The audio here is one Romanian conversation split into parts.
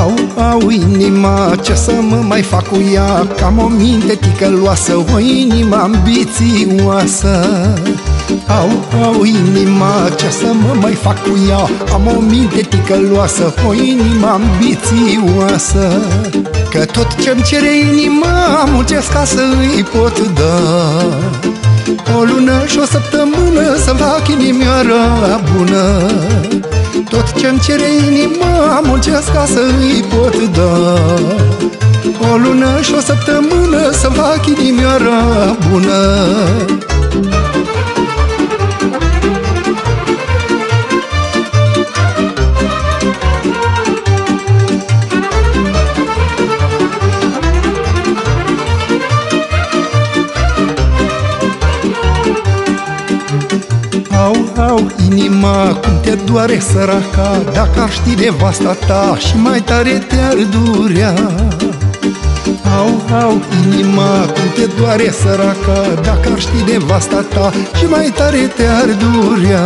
Au, au inima, ce să mă mai fac cu ea? Că am o minte ticăloasă, o inimă ambițioasă. Au, au inima, ce să mă mai fac cu ea? Am o minte ticăloasă, o inimă ambițioasă. Că tot ce-mi cere inima, muncesc ca să îi pot da. O lună și o săptămână să fac inimioara bună tot ce-mi cere inima Muncesc ca să îi pot da. O lună și o săptămână Să fac inimioara bună Au, au, inima, cum te doare săraca Dacă ar ști nevasta ta și mai tare te-ar durea. Au, au, inima, cum te doare săraca Dacă ar ști nevasta ta și mai tare te-ar durea.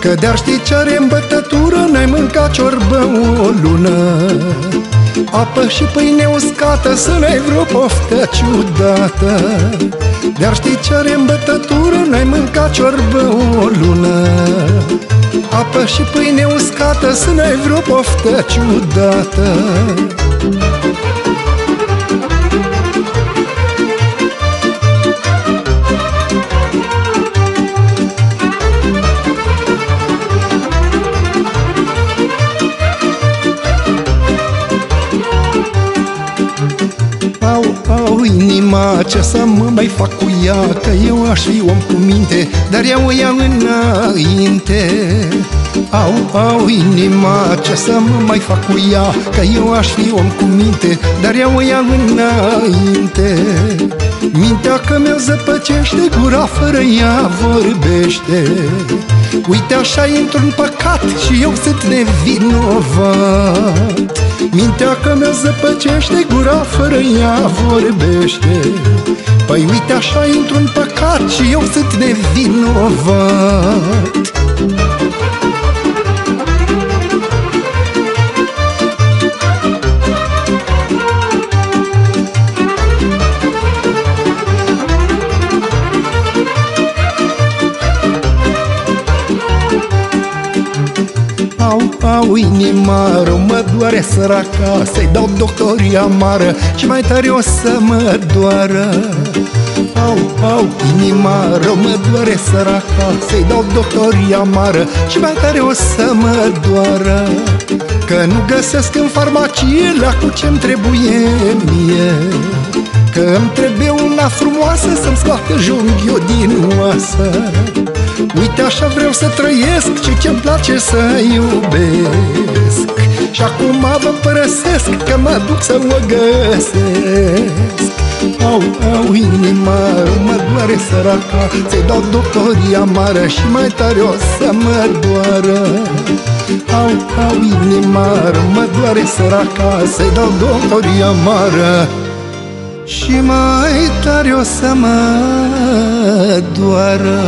Că de-ar ști ce are în bătătură N-ai mâncat ciorbă o lună Apă și pâine uscată Să n-ai vreo poftă ciudată. Dar știi ce are în bătătură N-ai mâncat ciorbă o lună. Apă și pâine uscată Să n-ai vreo poftă ciudată inima, ce să mă mai fac cu ea Că eu aș fi om cu minte, dar ea o ia înainte. Au, au, inima, ce să mă mai fac cu ea Că eu aș fi om cu minte, dar ea o ia înainte. Mintea că mi-o zăpăcește, gura fără ea vorbește Uite așa intru în păcat și eu sunt nevinovat. Mintea că mi-o zăpăcește, gura fără ea vorbește. Păi uite așa intru în păcat și eu sunt nevinovat Au, au, inima rău mă doare săraca Să-i dau doctorii amară și mai tare o să mă doară. Au, au, inima rău mă doare săraca Să-i dau doctorii amară și mai tare o să mă doară. Că nu găsesc în farmacie la cu ce-mi trebuie mie Că îmi trebuie una frumoasă să-mi scoată junghiul din oasă. Uite așa vreau să trăiesc și ce-mi place să iubesc. Și acum vă părăsesc că mă duc să o găsesc. Au, au, inima, mă doare săraca Ți-i dau doctorii amară și mai tare o să mă doară. Au, au, inima, mă doare săraca Să-i dau doctorii amară și mai tare o să mă doară